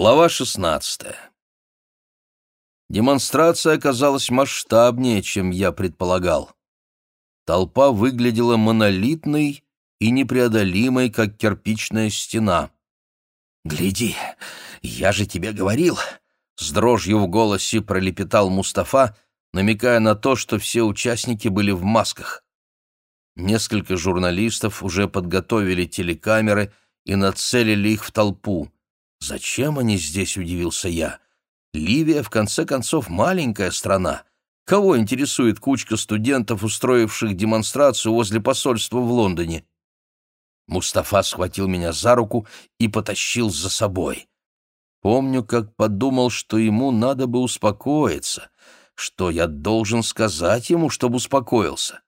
Глава 16. Демонстрация оказалась масштабнее, чем я предполагал. Толпа выглядела монолитной и непреодолимой, как кирпичная стена. «Гляди, я же тебе говорил!» С дрожью в голосе пролепетал Мустафа, намекая на то, что все участники были в масках. Несколько журналистов уже подготовили телекамеры и нацелили их в толпу. Зачем они здесь, удивился я. Ливия, в конце концов, маленькая страна. Кого интересует кучка студентов, устроивших демонстрацию возле посольства в Лондоне? Мустафа схватил меня за руку и потащил за собой. Помню, как подумал, что ему надо бы успокоиться, что я должен сказать ему, чтобы успокоился.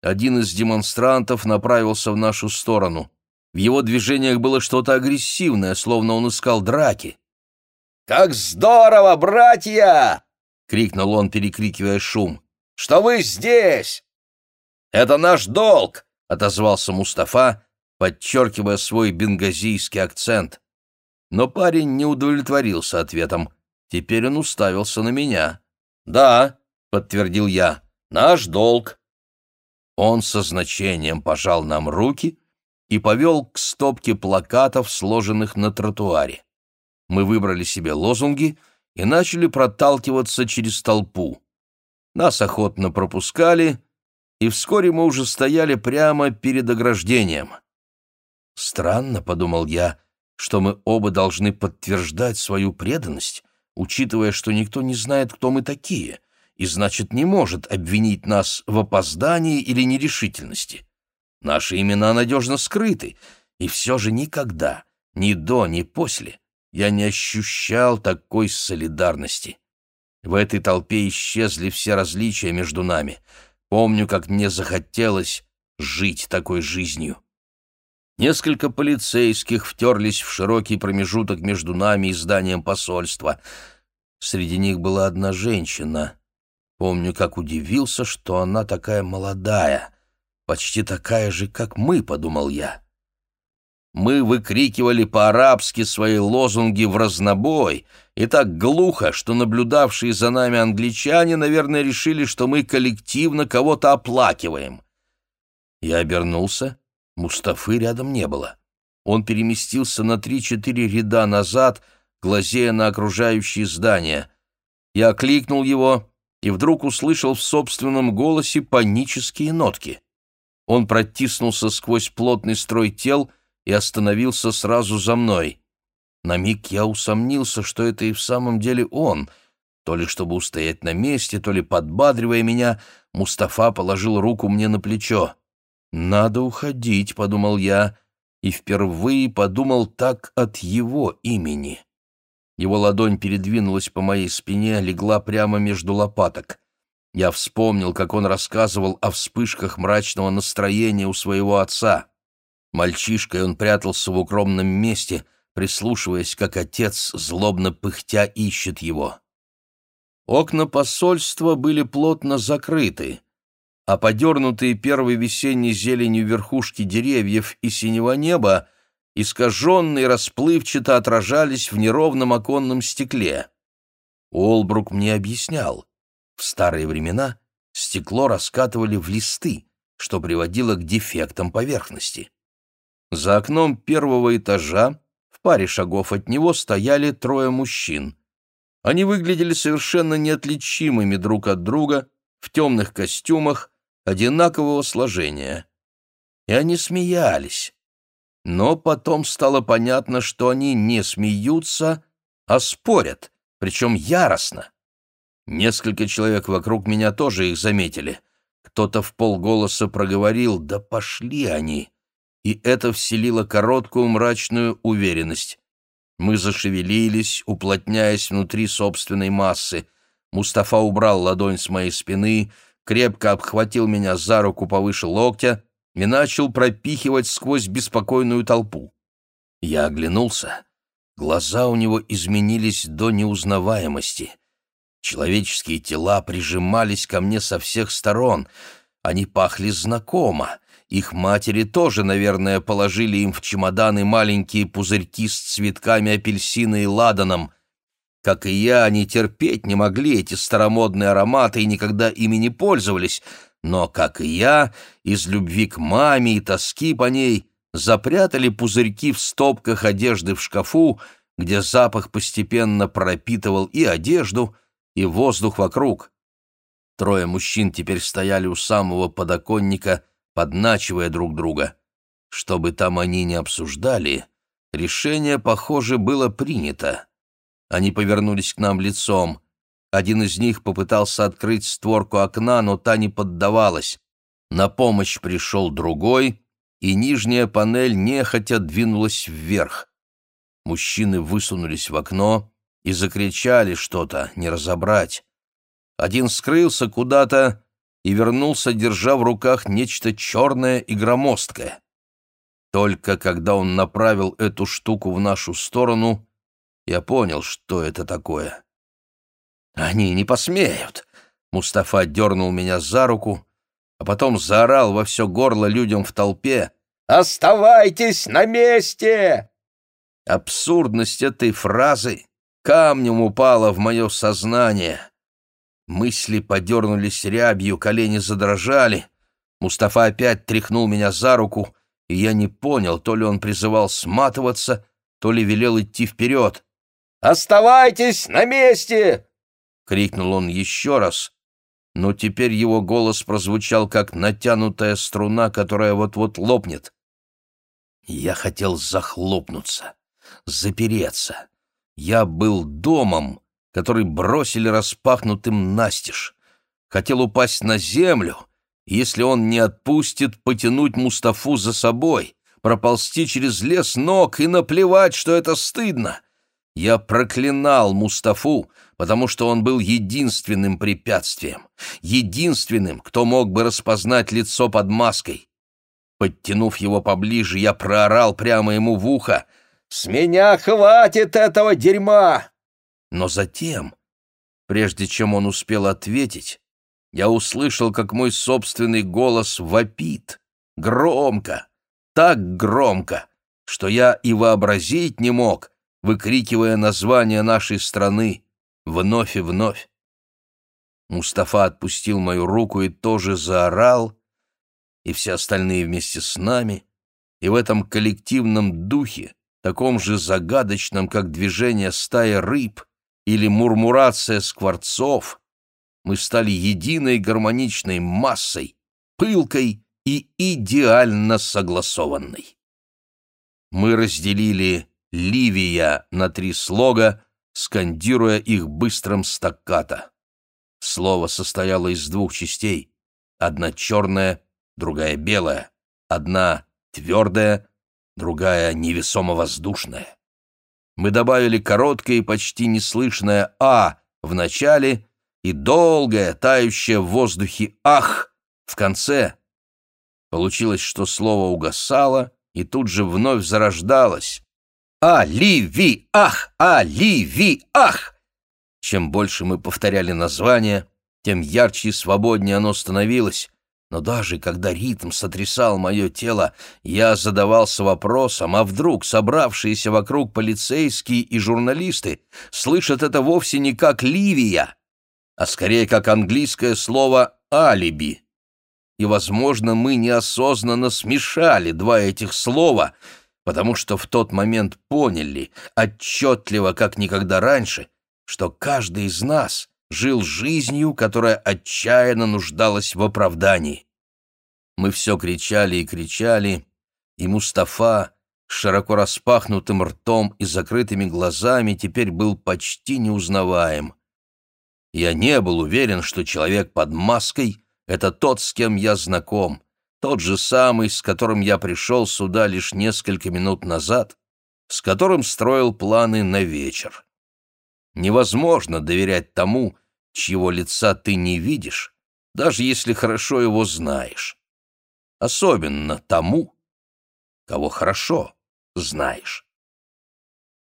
Один из демонстрантов направился в нашу сторону. В его движениях было что-то агрессивное, словно он искал драки. «Как здорово, братья!» — крикнул он, перекрикивая шум. «Что вы здесь?» «Это наш долг!» — отозвался Мустафа, подчеркивая свой бенгазийский акцент. Но парень не удовлетворился ответом. Теперь он уставился на меня. «Да», — подтвердил я, — «наш долг». Он со значением пожал нам руки и повел к стопке плакатов, сложенных на тротуаре. Мы выбрали себе лозунги и начали проталкиваться через толпу. Нас охотно пропускали, и вскоре мы уже стояли прямо перед ограждением. «Странно», — подумал я, — «что мы оба должны подтверждать свою преданность, учитывая, что никто не знает, кто мы такие, и, значит, не может обвинить нас в опоздании или нерешительности». Наши имена надежно скрыты, и все же никогда, ни до, ни после, я не ощущал такой солидарности. В этой толпе исчезли все различия между нами. Помню, как мне захотелось жить такой жизнью. Несколько полицейских втерлись в широкий промежуток между нами и зданием посольства. Среди них была одна женщина. Помню, как удивился, что она такая молодая — почти такая же, как мы», — подумал я. Мы выкрикивали по-арабски свои лозунги в разнобой, и так глухо, что наблюдавшие за нами англичане, наверное, решили, что мы коллективно кого-то оплакиваем. Я обернулся, Мустафы рядом не было. Он переместился на три-четыре ряда назад, глазея на окружающие здания. Я окликнул его и вдруг услышал в собственном голосе панические нотки. Он протиснулся сквозь плотный строй тел и остановился сразу за мной. На миг я усомнился, что это и в самом деле он. То ли чтобы устоять на месте, то ли подбадривая меня, Мустафа положил руку мне на плечо. «Надо уходить», — подумал я, и впервые подумал так от его имени. Его ладонь передвинулась по моей спине, легла прямо между лопаток. Я вспомнил, как он рассказывал о вспышках мрачного настроения у своего отца. Мальчишкой он прятался в укромном месте, прислушиваясь, как отец, злобно пыхтя, ищет его. Окна посольства были плотно закрыты, а подернутые первой весенней зеленью верхушки деревьев и синего неба искаженные расплывчато отражались в неровном оконном стекле. Олбрук мне объяснял. В старые времена стекло раскатывали в листы, что приводило к дефектам поверхности. За окном первого этажа, в паре шагов от него, стояли трое мужчин. Они выглядели совершенно неотличимыми друг от друга, в темных костюмах, одинакового сложения. И они смеялись. Но потом стало понятно, что они не смеются, а спорят, причем яростно. Несколько человек вокруг меня тоже их заметили. Кто-то в полголоса проговорил «Да пошли они!» И это вселило короткую мрачную уверенность. Мы зашевелились, уплотняясь внутри собственной массы. Мустафа убрал ладонь с моей спины, крепко обхватил меня за руку повыше локтя и начал пропихивать сквозь беспокойную толпу. Я оглянулся. Глаза у него изменились до неузнаваемости. Человеческие тела прижимались ко мне со всех сторон. Они пахли знакомо, Их матери тоже, наверное, положили им в чемоданы маленькие пузырьки с цветками апельсина и ладаном. Как и я, они терпеть не могли эти старомодные ароматы и никогда ими не пользовались, но, как и я, из любви к маме и тоски по ней запрятали пузырьки в стопках одежды в шкафу, где запах постепенно пропитывал и одежду, и воздух вокруг. Трое мужчин теперь стояли у самого подоконника, подначивая друг друга. Что бы там они ни обсуждали, решение, похоже, было принято. Они повернулись к нам лицом. Один из них попытался открыть створку окна, но та не поддавалась. На помощь пришел другой, и нижняя панель нехотя двинулась вверх. Мужчины высунулись в окно и закричали что-то, не разобрать. Один скрылся куда-то и вернулся, держа в руках нечто черное и громоздкое. Только когда он направил эту штуку в нашу сторону, я понял, что это такое. «Они не посмеют!» Мустафа дернул меня за руку, а потом заорал во все горло людям в толпе. «Оставайтесь на месте!» Абсурдность этой фразы камнем упала в мое сознание. Мысли подернулись рябью, колени задрожали. Мустафа опять тряхнул меня за руку, и я не понял, то ли он призывал сматываться, то ли велел идти вперед. «Оставайтесь на месте!» — крикнул он еще раз, но теперь его голос прозвучал, как натянутая струна, которая вот-вот лопнет. Я хотел захлопнуться, запереться. Я был домом, который бросили распахнутым настежь. Хотел упасть на землю, если он не отпустит, потянуть Мустафу за собой, проползти через лес ног и наплевать, что это стыдно. Я проклинал Мустафу, потому что он был единственным препятствием, единственным, кто мог бы распознать лицо под маской. Подтянув его поближе, я проорал прямо ему в ухо «С меня хватит этого дерьма!» Но затем, прежде чем он успел ответить, я услышал, как мой собственный голос вопит, громко, так громко, что я и вообразить не мог, выкрикивая название нашей страны вновь и вновь. Мустафа отпустил мою руку и тоже заорал, и все остальные вместе с нами, и в этом коллективном духе, таком же загадочном, как движение стаи рыб, или мурмурация скворцов, мы стали единой гармоничной массой, пылкой и идеально согласованной. Мы разделили Ливия на три слога, скандируя их быстрым стаккато. Слово состояло из двух частей. Одна черная, другая белая. Одна твердая, другая невесомо-воздушная мы добавили короткое и почти неслышное «а» в начале и долгое, тающее в воздухе «ах» в конце. Получилось, что слово угасало и тут же вновь зарождалось. «А-ли-ви-ах! А-ли-ви-ах!» Чем больше мы повторяли название, тем ярче и свободнее оно становилось, но даже когда ритм сотрясал мое тело, я задавался вопросом, а вдруг собравшиеся вокруг полицейские и журналисты слышат это вовсе не как «Ливия», а скорее как английское слово «алиби». И, возможно, мы неосознанно смешали два этих слова, потому что в тот момент поняли, отчетливо, как никогда раньше, что каждый из нас жил жизнью, которая отчаянно нуждалась в оправдании. Мы все кричали и кричали, и Мустафа с широко распахнутым ртом и закрытыми глазами теперь был почти неузнаваем. Я не был уверен, что человек под маской — это тот, с кем я знаком, тот же самый, с которым я пришел сюда лишь несколько минут назад, с которым строил планы на вечер. Невозможно доверять тому, чьего лица ты не видишь, даже если хорошо его знаешь. Особенно тому, кого хорошо знаешь.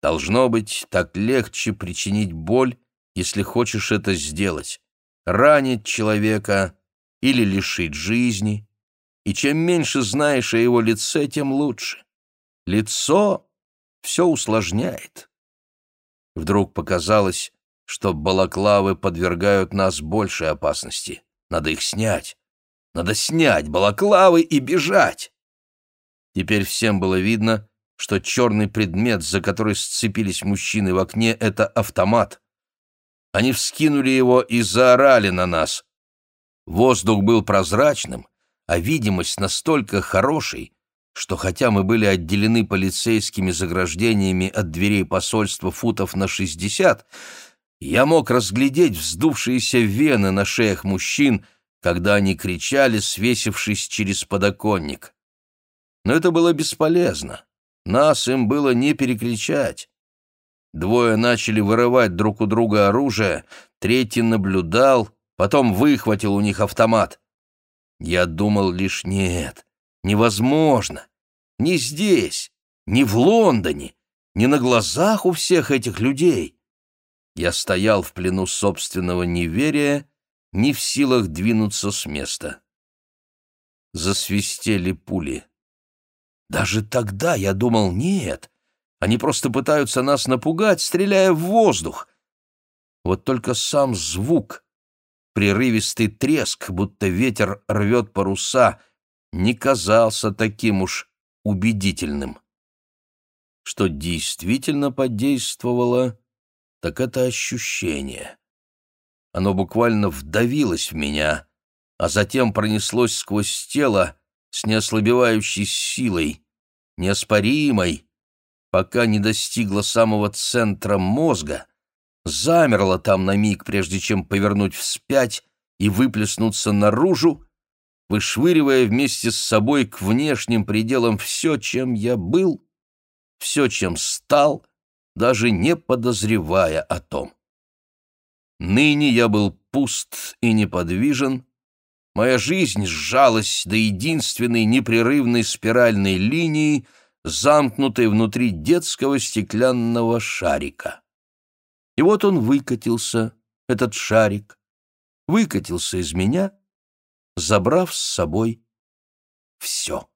Должно быть, так легче причинить боль, если хочешь это сделать, ранить человека или лишить жизни, и чем меньше знаешь о его лице, тем лучше. Лицо все усложняет. Вдруг показалось, что балаклавы подвергают нас большей опасности. Надо их снять. Надо снять балаклавы и бежать. Теперь всем было видно, что черный предмет, за который сцепились мужчины в окне, — это автомат. Они вскинули его и заорали на нас. Воздух был прозрачным, а видимость настолько хорошей, что хотя мы были отделены полицейскими заграждениями от дверей посольства футов на шестьдесят, я мог разглядеть вздувшиеся вены на шеях мужчин, когда они кричали, свесившись через подоконник. Но это было бесполезно. Нас им было не перекричать. Двое начали вырывать друг у друга оружие, третий наблюдал, потом выхватил у них автомат. Я думал лишь нет, невозможно. Не здесь, не в Лондоне, не на глазах у всех этих людей. Я стоял в плену собственного неверия, не в силах двинуться с места. Засвистели пули. Даже тогда я думал, нет, они просто пытаются нас напугать, стреляя в воздух. Вот только сам звук, прерывистый треск, будто ветер рвет паруса, не казался таким уж убедительным. Что действительно подействовало, так это ощущение. Оно буквально вдавилось в меня, а затем пронеслось сквозь тело, с неослабевающей силой, неоспоримой, пока не достигла самого центра мозга, замерла там на миг, прежде чем повернуть вспять и выплеснуться наружу, вышвыривая вместе с собой к внешним пределам все, чем я был, все, чем стал, даже не подозревая о том. Ныне я был пуст и неподвижен, Моя жизнь сжалась до единственной непрерывной спиральной линии, замкнутой внутри детского стеклянного шарика. И вот он выкатился, этот шарик, выкатился из меня, забрав с собой все.